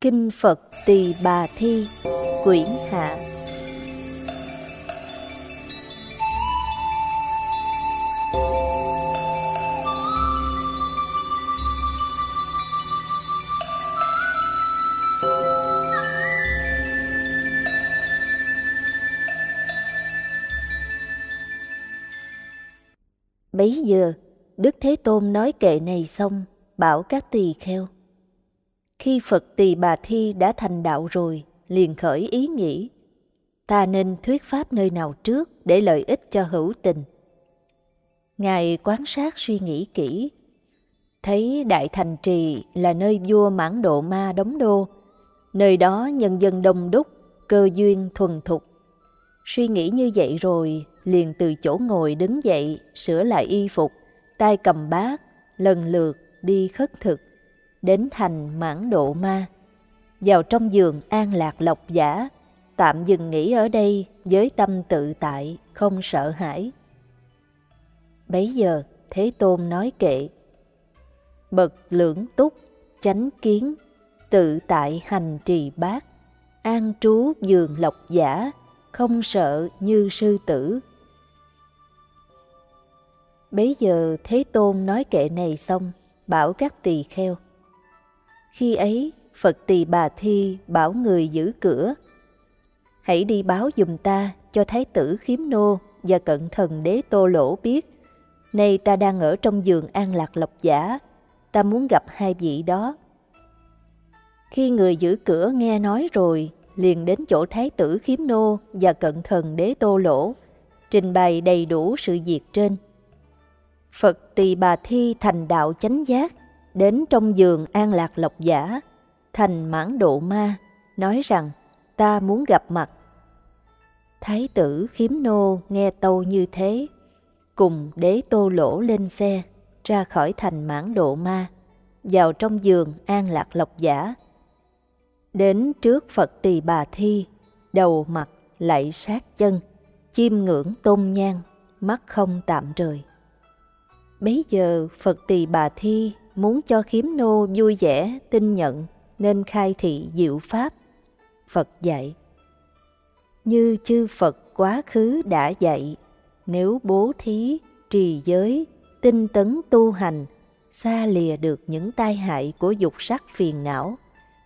Kinh Phật Tỳ Bà Thi Quyển Hạ Bấy giờ, Đức Thế Tôn nói kệ này xong, bảo các tỳ kheo. Khi Phật tỳ bà Thi đã thành đạo rồi, liền khởi ý nghĩ, ta nên thuyết pháp nơi nào trước để lợi ích cho hữu tình. Ngài quan sát suy nghĩ kỹ, thấy Đại Thành Trì là nơi vua mãn độ ma đóng đô, nơi đó nhân dân đông đúc, cơ duyên thuần thục. Suy nghĩ như vậy rồi, liền từ chỗ ngồi đứng dậy, sửa lại y phục, tay cầm bát, lần lượt đi khất thực, đến thành mãn độ ma. Vào trong giường an lạc lộc giả, tạm dừng nghỉ ở đây với tâm tự tại, không sợ hãi. Bấy giờ, Thế Tôn nói kệ, Bậc lưỡng túc, chánh kiến, tự tại hành trì bát, an trú giường lộc giả, không sợ như sư tử. Bấy giờ Thế Tôn nói kệ này xong, bảo các tỳ kheo. Khi ấy, Phật tỳ bà Thi bảo người giữ cửa. Hãy đi báo dùm ta cho Thái tử khiếm nô và cận thần đế tô lỗ biết. Nay ta đang ở trong giường an lạc lộc giả, ta muốn gặp hai vị đó. Khi người giữ cửa nghe nói rồi, liền đến chỗ Thái tử khiếm nô và cận thần đế tô lỗ, trình bày đầy đủ sự việc trên. Phật tỳ bà thi thành đạo chánh giác, đến trong giường an lạc lộc giả, thành mãn độ ma, nói rằng ta muốn gặp mặt. Thái tử khiếm nô nghe tâu như thế, cùng đế tô lỗ lên xe, ra khỏi thành mãn độ ma, vào trong giường an lạc lộc giả. Đến trước Phật tỳ bà thi, đầu mặt lạy sát chân, chiêm ngưỡng tôn nhang, mắt không tạm rời. Bấy giờ Phật tỳ bà thi muốn cho khiếm nô vui vẻ, tin nhận, nên khai thị diệu pháp. Phật dạy, như chư Phật quá khứ đã dạy, nếu bố thí, trì giới, tinh tấn tu hành, xa lìa được những tai hại của dục sắc phiền não,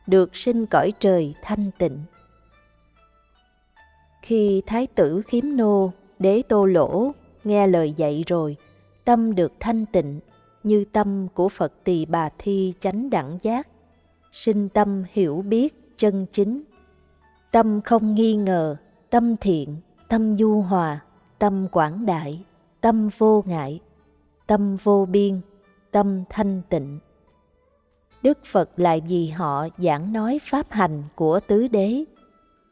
được sinh cõi trời thanh tịnh. Khi Thái tử khiếm nô, đế tô lỗ, nghe lời dạy rồi, tâm được thanh tịnh, như tâm của Phật tỳ bà thi chánh đẳng giác, sinh tâm hiểu biết chân chính. Tâm không nghi ngờ, tâm thiện, tâm du hòa, tâm quảng đại, tâm vô ngại, tâm vô biên, tâm thanh tịnh. Đức Phật lại vì họ giảng nói pháp hành của tứ đế,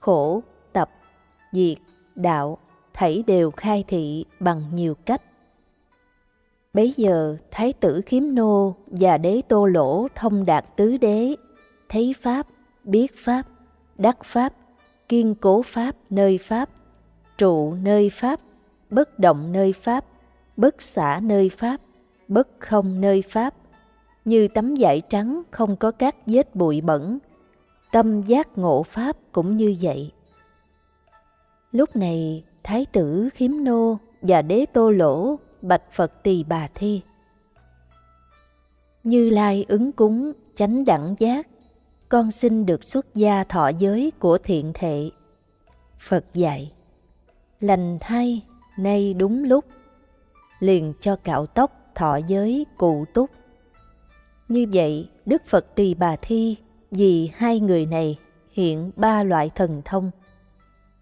khổ, tập, diệt, đạo, thảy đều khai thị bằng nhiều cách. Bấy giờ Thái tử Khiếm Nô và đế Tô Lỗ thông đạt tứ đế, thấy Pháp, biết Pháp, đắc Pháp, kiên cố Pháp nơi Pháp, trụ nơi Pháp, bất động nơi Pháp, bất xả nơi Pháp, bất không nơi Pháp, như tấm vải trắng không có các vết bụi bẩn, tâm giác ngộ Pháp cũng như vậy. Lúc này, Thái tử Khiếm Nô và đế Tô Lỗ bạch Phật tỳ bà thi. Như Lai ứng cúng, chánh đẳng giác, con xin được xuất gia thọ giới của thiện thệ. Phật dạy, lành thay, nay đúng lúc, liền cho cạo tóc thọ giới cụ túc. Như vậy, Đức Phật Tỳ Bà Thi vì hai người này hiện ba loại thần thông,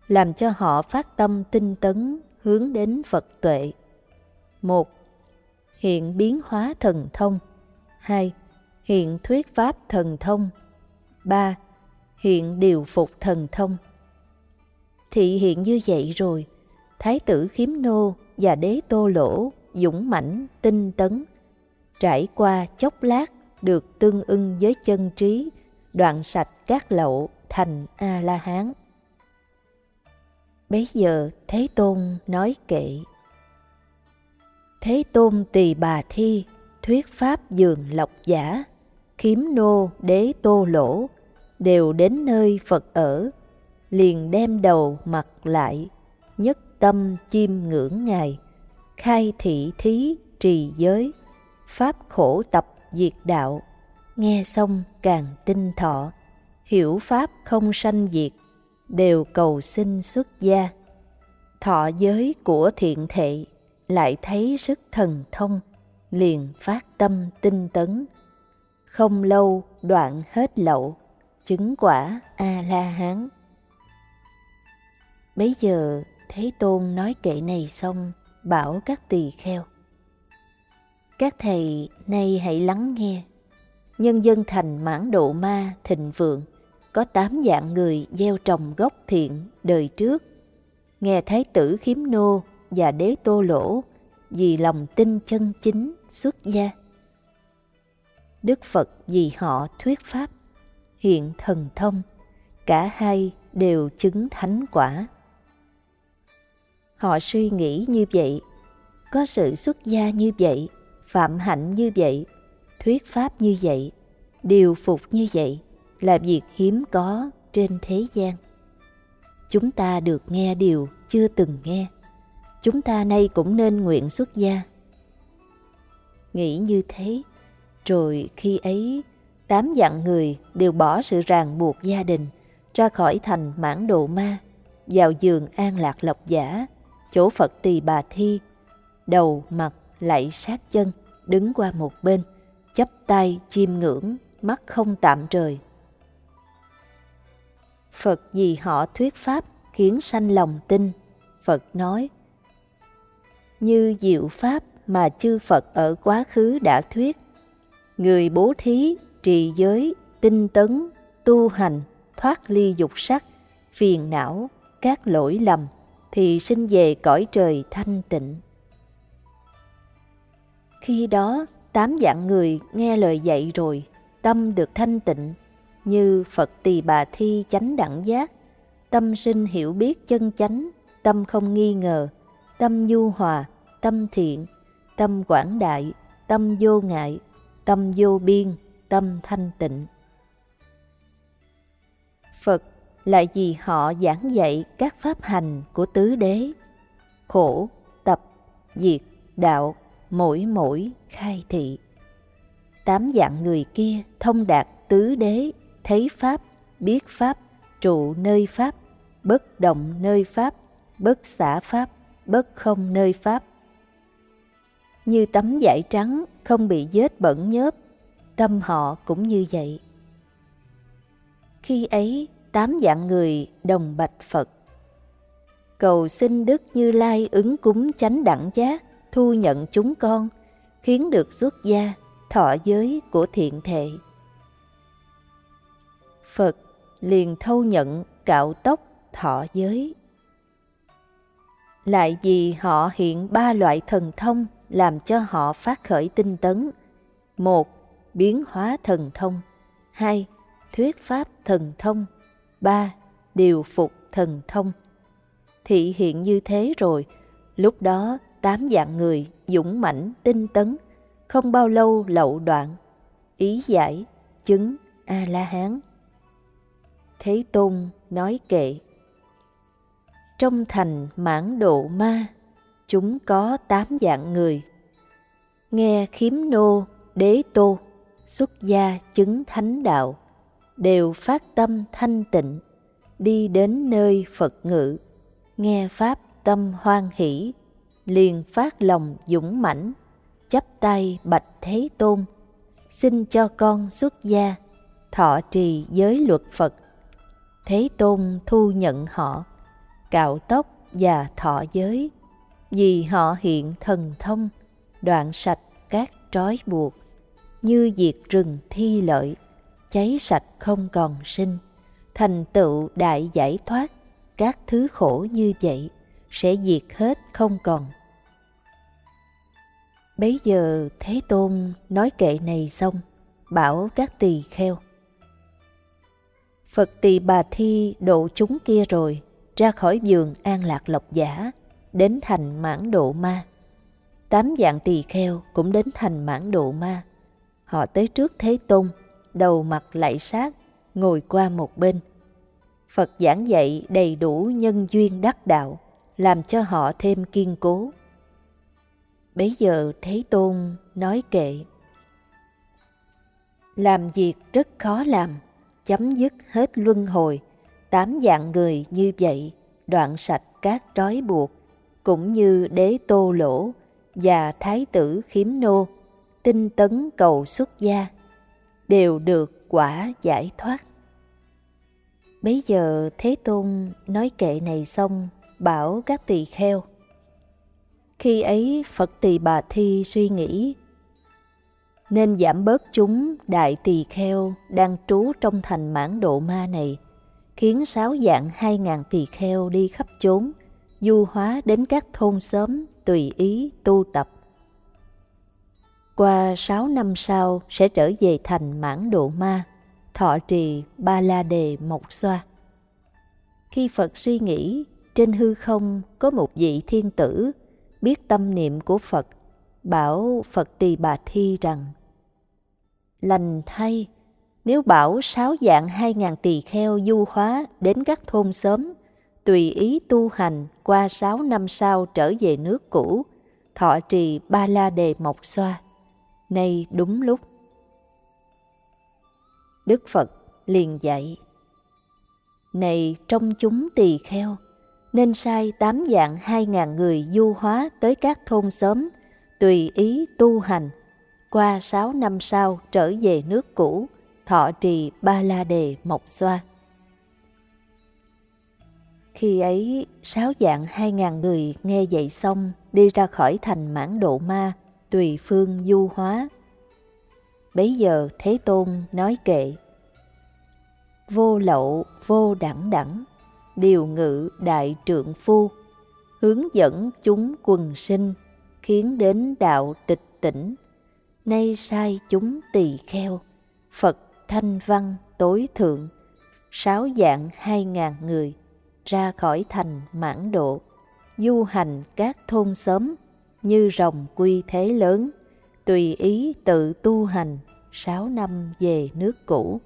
làm cho họ phát tâm tinh tấn hướng đến Phật tuệ một Hiện biến hóa thần thông 2. Hiện thuyết pháp thần thông 3. Hiện điều phục thần thông Thị hiện như vậy rồi, Thái tử khiếm nô và đế tô lỗ dũng mãnh tinh tấn trải qua chốc lát được tương ưng với chân trí đoạn sạch các lậu thành a la hán bấy giờ thế tôn nói kệ thế tôn tỳ bà thi thuyết pháp dường lộc giả khiếm nô đế tô lỗ đều đến nơi Phật ở, liền đem đầu mặt lại, nhất tâm chiêm ngưỡng Ngài, khai thị thí trì giới, pháp khổ tập diệt đạo, nghe xong càng tinh thọ, hiểu pháp không sanh diệt, đều cầu xin xuất gia. Thọ giới của thiện thệ lại thấy sức thần thông, liền phát tâm tinh tấn. Không lâu đoạn hết lậu, chứng quả A-la-hán. Bấy giờ Thế Tôn nói kệ này xong, bảo các tỳ kheo. Các thầy nay hãy lắng nghe. Nhân dân thành mãn độ ma thịnh vượng, có tám dạng người gieo trồng gốc thiện đời trước. Nghe Thái tử khiếm nô và đế tô lỗ vì lòng tin chân chính xuất gia. Đức Phật vì họ thuyết pháp, hiện thần thông, cả hai đều chứng thánh quả. Họ suy nghĩ như vậy, có sự xuất gia như vậy, phạm hạnh như vậy, thuyết pháp như vậy, điều phục như vậy là việc hiếm có trên thế gian. Chúng ta được nghe điều chưa từng nghe. Chúng ta nay cũng nên nguyện xuất gia. Nghĩ như thế, rồi khi ấy tám dạng người đều bỏ sự ràng buộc gia đình ra khỏi thành mãn độ ma vào giường an lạc lộc giả chỗ Phật tỳ bà thi, đầu mặt lạy sát chân, đứng qua một bên, chắp tay chiêm ngưỡng, mắt không tạm trời. Phật vì họ thuyết pháp khiến sanh lòng tin, Phật nói, như diệu pháp mà chư Phật ở quá khứ đã thuyết, người bố thí, trì giới, tinh tấn, tu hành, thoát ly dục sắc, phiền não, các lỗi lầm, thì sinh về cõi trời thanh tịnh. Khi đó, tám dạng người nghe lời dạy rồi, tâm được thanh tịnh, như Phật tỳ bà thi chánh đẳng giác, tâm sinh hiểu biết chân chánh, tâm không nghi ngờ, tâm nhu hòa, tâm thiện, tâm quảng đại, tâm vô ngại, tâm vô biên, tâm thanh tịnh. Phật lại vì họ giảng dạy các pháp hành của tứ đế, khổ, tập, diệt, đạo, mỗi mỗi khai thị. Tám dạng người kia thông đạt tứ đế, thấy pháp, biết pháp, trụ nơi pháp, bất động nơi pháp, bất xả pháp, bất không nơi pháp. Như tấm vải trắng không bị vết bẩn nhớp, tâm họ cũng như vậy. Khi ấy tám dạng người đồng bạch Phật. Cầu xin Đức Như Lai ứng cúng chánh đẳng giác, thu nhận chúng con, khiến được xuất gia, thọ giới của thiện thệ. Phật liền thâu nhận cạo tóc thọ giới. Lại vì họ hiện ba loại thần thông làm cho họ phát khởi tinh tấn. Một, biến hóa thần thông. Hai, thuyết pháp thần thông ba điều phục thần thông. Thị hiện như thế rồi, lúc đó tám dạng người dũng mãnh tinh tấn, không bao lâu lậu đoạn, ý giải, chứng A-la-hán. Thế Tôn nói kệ trong thành mãn độ ma, chúng có tám dạng người. Nghe khiếm nô, đế tô, xuất gia chứng thánh đạo đều phát tâm thanh tịnh, đi đến nơi Phật ngự, nghe Pháp tâm hoan hỷ, liền phát lòng dũng mãnh, chắp tay bạch Thế Tôn, xin cho con xuất gia, thọ trì giới luật Phật. Thế Tôn thu nhận họ, cạo tóc và thọ giới, vì họ hiện thần thông, đoạn sạch các trói buộc, như diệt rừng thi lợi cháy sạch không còn sinh, thành tựu đại giải thoát, các thứ khổ như vậy sẽ diệt hết không còn. Bấy giờ Thế Tôn nói kệ này xong, bảo các tỳ kheo. Phật tỳ bà thi độ chúng kia rồi, ra khỏi giường an lạc lộc giả, đến thành mãn độ ma. Tám dạng tỳ kheo cũng đến thành mãn độ ma. Họ tới trước Thế Tôn, đầu mặt lạy sát, ngồi qua một bên. Phật giảng dạy đầy đủ nhân duyên đắc đạo, làm cho họ thêm kiên cố. Bấy giờ Thế Tôn nói kệ. Làm việc rất khó làm, chấm dứt hết luân hồi, tám dạng người như vậy, đoạn sạch các trói buộc, cũng như đế tô lỗ và thái tử khiếm nô, tinh tấn cầu xuất gia, đều được quả giải thoát. Bấy giờ Thế Tôn nói kệ này xong, bảo các tỳ kheo. Khi ấy Phật tỳ bà Thi suy nghĩ, nên giảm bớt chúng đại tỳ kheo đang trú trong thành mãn độ ma này, khiến sáu dạng hai ngàn tỳ kheo đi khắp chốn, du hóa đến các thôn xóm tùy ý tu tập. Qua sáu năm sau sẽ trở về thành mãn độ ma, thọ trì ba la đề mộc xoa. Khi Phật suy nghĩ, trên hư không có một vị thiên tử biết tâm niệm của Phật, bảo Phật Tỳ Bà Thi rằng Lành thay, nếu bảo sáu dạng hai ngàn tỳ kheo du hóa đến các thôn xóm, tùy ý tu hành qua sáu năm sau trở về nước cũ, thọ trì ba la đề mộc xoa. Nay đúng lúc. Đức Phật liền dạy Này trong chúng tỳ kheo, nên sai tám dạng hai ngàn người du hóa tới các thôn xóm, tùy ý tu hành, qua sáu năm sau trở về nước cũ, thọ trì ba la đề mộc xoa. Khi ấy, sáu dạng hai ngàn người nghe dạy xong đi ra khỏi thành mãn độ ma, tùy phương du hóa. Bấy giờ Thế Tôn nói kệ Vô lậu, vô đẳng đẳng, điều ngự đại trượng phu, hướng dẫn chúng quần sinh, khiến đến đạo tịch tỉnh. Nay sai chúng tỳ kheo, Phật thanh văn tối thượng, sáu dạng hai ngàn người, ra khỏi thành mãn độ, du hành các thôn xóm, như rồng quy thế lớn, tùy ý tự tu hành, sáu năm về nước cũ.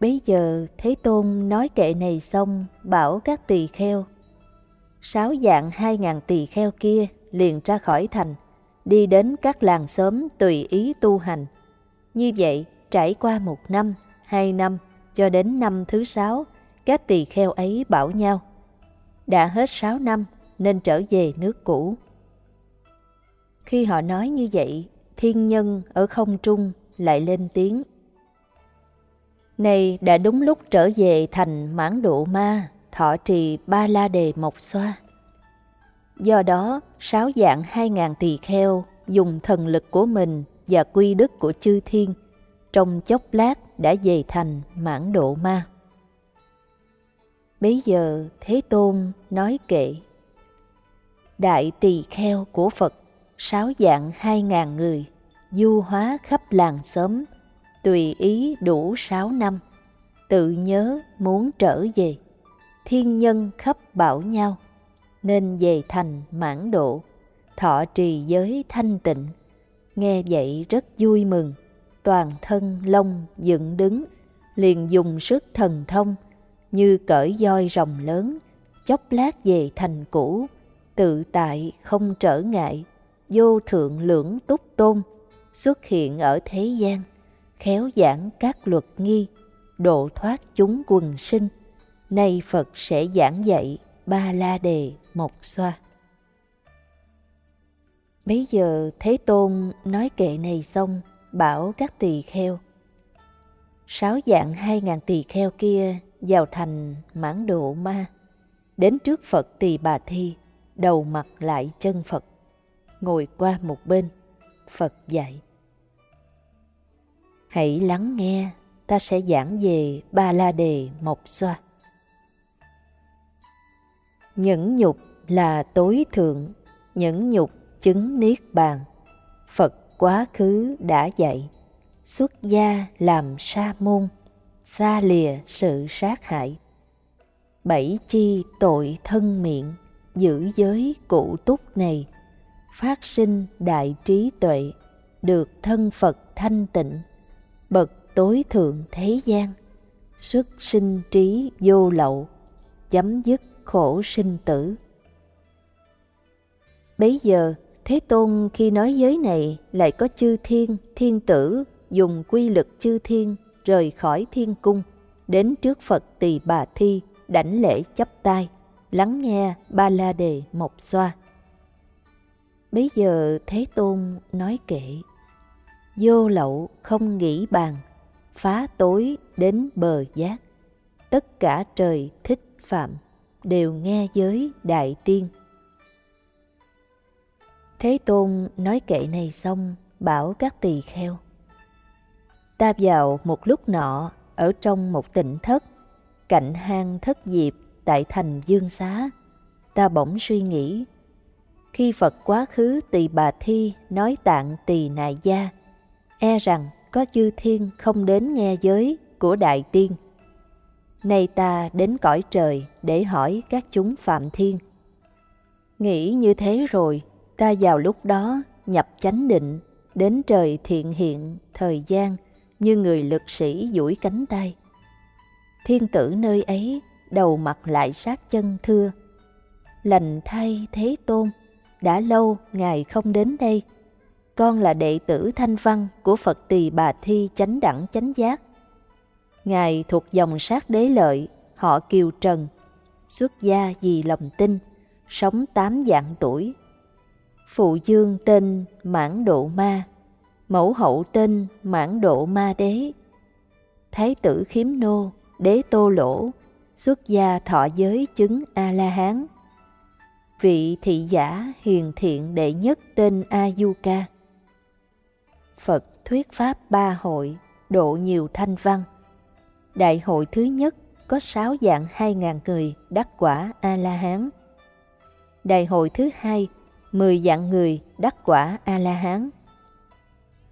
Bấy giờ Thế Tôn nói kệ này xong, bảo các tỳ kheo. Sáu dạng hai ngàn tỳ kheo kia liền ra khỏi thành, đi đến các làng xóm tùy ý tu hành. Như vậy, trải qua một năm, hai năm, cho đến năm thứ sáu, các tỳ kheo ấy bảo nhau. Đã hết sáu năm nên trở về nước cũ. Khi họ nói như vậy, thiên nhân ở không trung lại lên tiếng Này đã đúng lúc trở về thành mãn độ ma, thọ trì ba la đề mộc xoa. Do đó, sáu dạng hai ngàn tỳ kheo dùng thần lực của mình và quy đức của chư thiên, trong chốc lát đã về thành mãn độ ma. Bấy giờ Thế Tôn nói kệ Đại tỳ kheo của Phật, sáu dạng hai ngàn người, du hóa khắp làng xóm, tùy ý đủ sáu năm, tự nhớ muốn trở về. Thiên nhân khắp bảo nhau, nên về thành mãn độ, thọ trì giới thanh tịnh. Nghe vậy rất vui mừng, toàn thân lông dựng đứng, liền dùng sức thần thông, như cởi roi rồng lớn, chốc lát về thành cũ, tự tại không trở ngại, vô thượng lưỡng túc tôn, xuất hiện ở thế gian, khéo giảng các luật nghi, độ thoát chúng quần sinh. Nay Phật sẽ giảng dạy ba la đề một xoa. bây giờ Thế Tôn nói kệ này xong, bảo các tỳ kheo. Sáu dạng hai ngàn tỳ kheo kia vào thành mãn độ ma, đến trước Phật tỳ bà thi, đầu mặt lại chân Phật, ngồi qua một bên, Phật dạy. Hãy lắng nghe, ta sẽ giảng về Ba La Đề Mộc Xoa. Nhẫn nhục là tối thượng, nhẫn nhục chứng niết bàn. Phật quá khứ đã dạy, xuất gia làm sa môn, xa lìa sự sát hại. Bảy chi tội thân miệng, giữ giới cụ túc này, phát sinh đại trí tuệ, được thân Phật thanh tịnh, bậc tối thượng thế gian, xuất sinh trí vô lậu, chấm dứt khổ sinh tử. Bấy giờ, Thế Tôn khi nói giới này lại có chư thiên, thiên tử dùng quy lực chư thiên rời khỏi thiên cung, đến trước Phật Tỳ Bà Thi, đảnh lễ chắp tay, lắng nghe ba la đề mộc xoa. Bấy giờ Thế Tôn nói kệ, vô lậu không nghĩ bàn, phá tối đến bờ giác, tất cả trời thích phạm, đều nghe giới đại tiên. Thế Tôn nói kệ này xong, bảo các tỳ kheo. Ta vào một lúc nọ, ở trong một tỉnh thất, cạnh hang thất diệp tại thành Dương Xá, ta bỗng suy nghĩ, khi Phật quá khứ tỳ bà thi nói tạng tỳ nại gia, e rằng có chư thiên không đến nghe giới của đại tiên. Nay ta đến cõi trời để hỏi các chúng phạm thiên. Nghĩ như thế rồi, ta vào lúc đó nhập chánh định, đến trời thiện hiện, thời gian, như người lực sĩ duỗi cánh tay. Thiên tử nơi ấy, đầu mặt lại sát chân thưa. Lành thay thế tôn, đã lâu Ngài không đến đây. Con là đệ tử thanh văn của Phật Tỳ Bà Thi chánh đẳng chánh giác. Ngài thuộc dòng sát đế lợi, họ Kiều Trần, xuất gia vì lòng tin, sống tám dạng tuổi. Phụ dương tên Mãn Độ Ma, mẫu hậu tên Mãn Độ Ma Đế. Thái tử khiếm nô, đế tô lỗ, xuất gia thọ giới chứng A-la-hán vị thị giả hiền thiện đệ nhất tên A-du-ca. Phật thuyết pháp ba hội, độ nhiều thanh văn. Đại hội thứ nhất có sáu dạng hai ngàn người đắc quả A-la-hán. Đại hội thứ hai, mười dạng người đắc quả A-la-hán.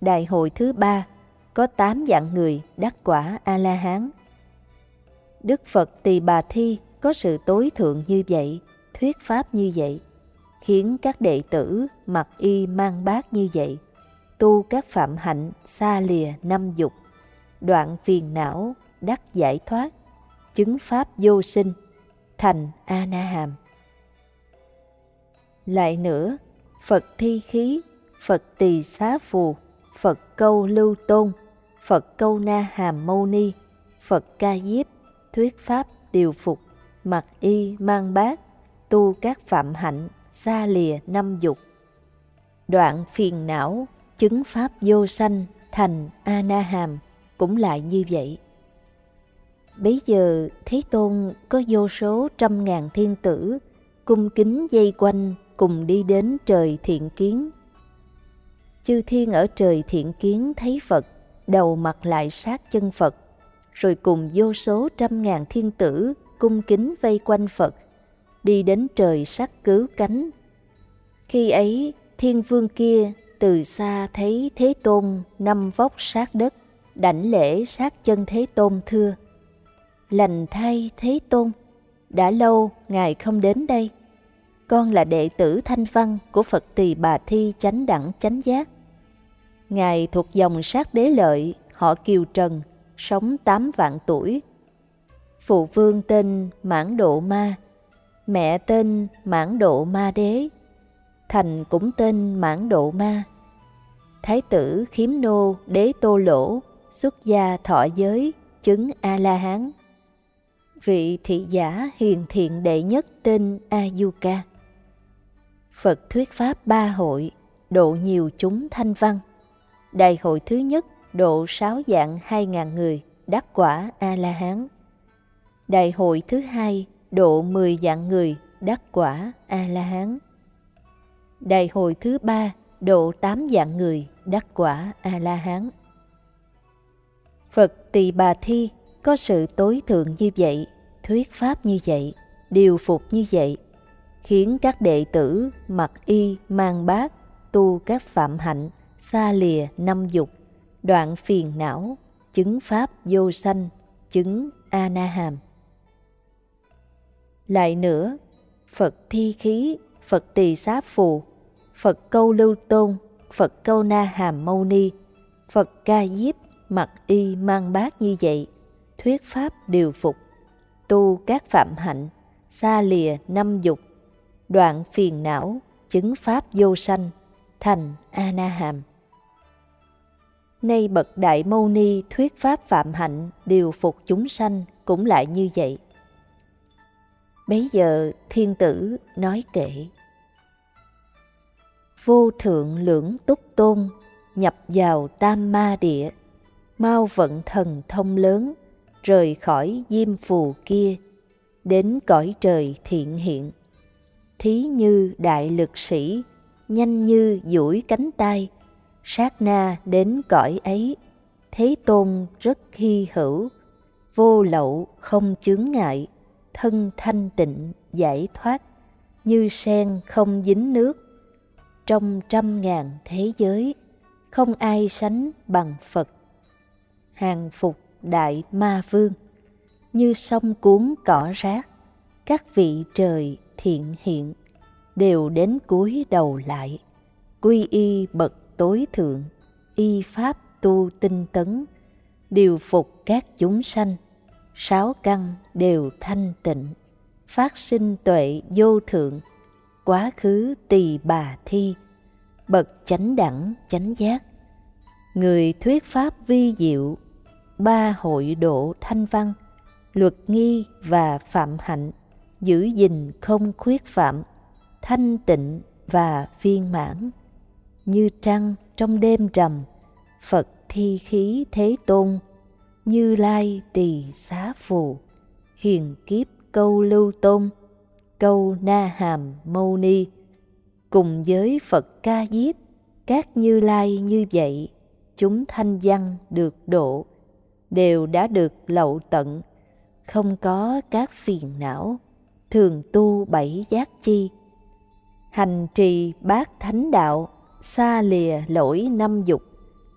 Đại hội thứ ba có tám dạng người đắc quả A-la-hán. Đức Phật Tỳ Bà Thi có sự tối thượng như vậy thuyết pháp như vậy, khiến các đệ tử mặc y mang bát như vậy, tu các phạm hạnh xa lìa năm dục, đoạn phiền não, đắc giải thoát, chứng pháp vô sinh, thành A-na-hàm. Lại nữa, Phật thi khí, Phật tỳ xá phù, Phật câu lưu tôn, Phật câu na hàm mâu ni, Phật ca diếp, thuyết pháp điều phục, mặc y mang bát, tu các phạm hạnh xa lìa năm dục. Đoạn phiền não chứng pháp vô sanh thành a na hàm cũng lại như vậy. Bấy giờ thế tôn có vô số trăm ngàn thiên tử cung kính dây quanh cùng đi đến trời thiện kiến chư thiên ở trời thiện kiến thấy phật đầu mặt lại sát chân phật rồi cùng vô số trăm ngàn thiên tử cung kính vây quanh phật đi đến trời sắc cứu cánh. Khi ấy, thiên vương kia từ xa thấy Thế Tôn năm vóc sát đất, đảnh lễ sát chân Thế Tôn thưa. Lành thay Thế Tôn, đã lâu Ngài không đến đây. Con là đệ tử thanh văn của Phật Tỳ Bà Thi chánh đẳng chánh giác. Ngài thuộc dòng sát đế lợi, họ Kiều Trần, sống tám vạn tuổi. Phụ vương tên Mãn Độ Ma, Mẹ tên Mãn Độ Ma Đế, Thành cũng tên Mãn Độ Ma. Thái tử Khiếm Nô Đế Tô Lỗ xuất gia thọ giới chứng A-la-hán. Vị thị giả hiền thiện đệ nhất tên A-du-ca. Phật thuyết pháp ba hội, độ nhiều chúng thanh văn. Đại hội thứ nhất độ sáu dạng hai ngàn người, đắc quả A-la-hán. Đại hội thứ hai độ 10 dạng người đắc quả A-la-hán. Đại hội thứ ba độ tám dạng người đắc quả A-la-hán. Phật Tỳ Bà Thi có sự tối thượng như vậy, thuyết pháp như vậy, điều phục như vậy, khiến các đệ tử mặc y mang bát tu các phạm hạnh xa lìa năm dục đoạn phiền não chứng pháp vô sanh chứng a na hàm lại nữa, Phật thi khí, Phật tỳ xá phù, Phật câu lưu tôn, Phật câu na hàm mâu ni, Phật ca diếp, mặc y mang bát như vậy, thuyết pháp điều phục, tu các phạm hạnh, xa lìa năm dục, đoạn phiền não, chứng pháp vô sanh, thành A Na Hàm. Nay bậc đại mâu ni thuyết pháp phạm hạnh điều phục chúng sanh cũng lại như vậy. Bấy giờ thiên tử nói kể. Vô thượng lưỡng túc tôn nhập vào tam ma địa, mau vận thần thông lớn, rời khỏi diêm phù kia, đến cõi trời thiện hiện. Thí như đại lực sĩ, nhanh như duỗi cánh tay, sát na đến cõi ấy, Thế Tôn rất hy hữu, vô lậu không chướng ngại, thân thanh tịnh giải thoát, như sen không dính nước. Trong trăm ngàn thế giới, không ai sánh bằng Phật. Hàng phục đại ma vương, như sông cuốn cỏ rác, các vị trời thiện hiện, đều đến cúi đầu lại, quy y bậc tối thượng, y pháp tu tinh tấn, điều phục các chúng sanh, sáu căn đều thanh tịnh, phát sinh tuệ vô thượng, quá khứ tỳ bà thi, bậc chánh đẳng chánh giác. Người thuyết pháp vi diệu, ba hội độ thanh văn, luật nghi và phạm hạnh, giữ gìn không khuyết phạm, thanh tịnh và viên mãn. Như trăng trong đêm rằm, Phật thi khí thế tôn, như lai tỳ xá phù, hiền kiếp câu lưu tôn, câu na hàm mâu ni, cùng với Phật ca diếp, các như lai như vậy, chúng thanh văn được độ, đều đã được lậu tận, không có các phiền não, thường tu bảy giác chi, hành trì bát thánh đạo xa lìa lỗi năm dục,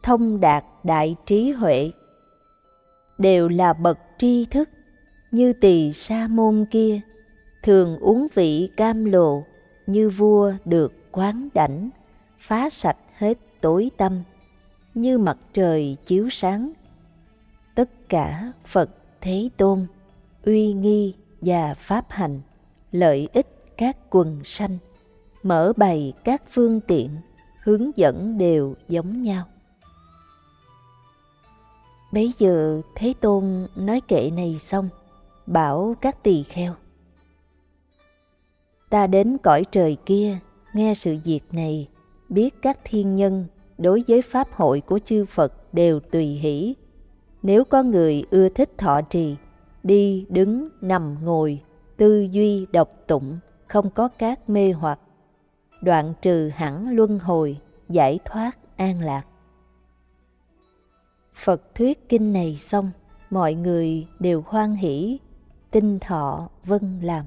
thông đạt đại trí huệ. Đều là bậc tri thức, như tỳ sa môn kia, thường uống vị cam lồ, như vua được quán đảnh, phá sạch hết tối tâm, như mặt trời chiếu sáng. Tất cả Phật Thế Tôn, uy nghi và pháp hành, lợi ích các quần sanh, mở bày các phương tiện hướng dẫn đều giống nhau. Bấy giờ Thế Tôn nói kệ này xong, bảo các tỳ kheo. Ta đến cõi trời kia, nghe sự việc này, biết các thiên nhân đối với pháp hội của chư Phật đều tùy hỷ. Nếu có người ưa thích thọ trì, đi, đứng, nằm, ngồi, tư duy, độc tụng, không có các mê hoặc, đoạn trừ hẳn luân hồi, giải thoát an lạc. Phật thuyết kinh này xong, mọi người đều hoan hỷ, tinh thọ vân làm.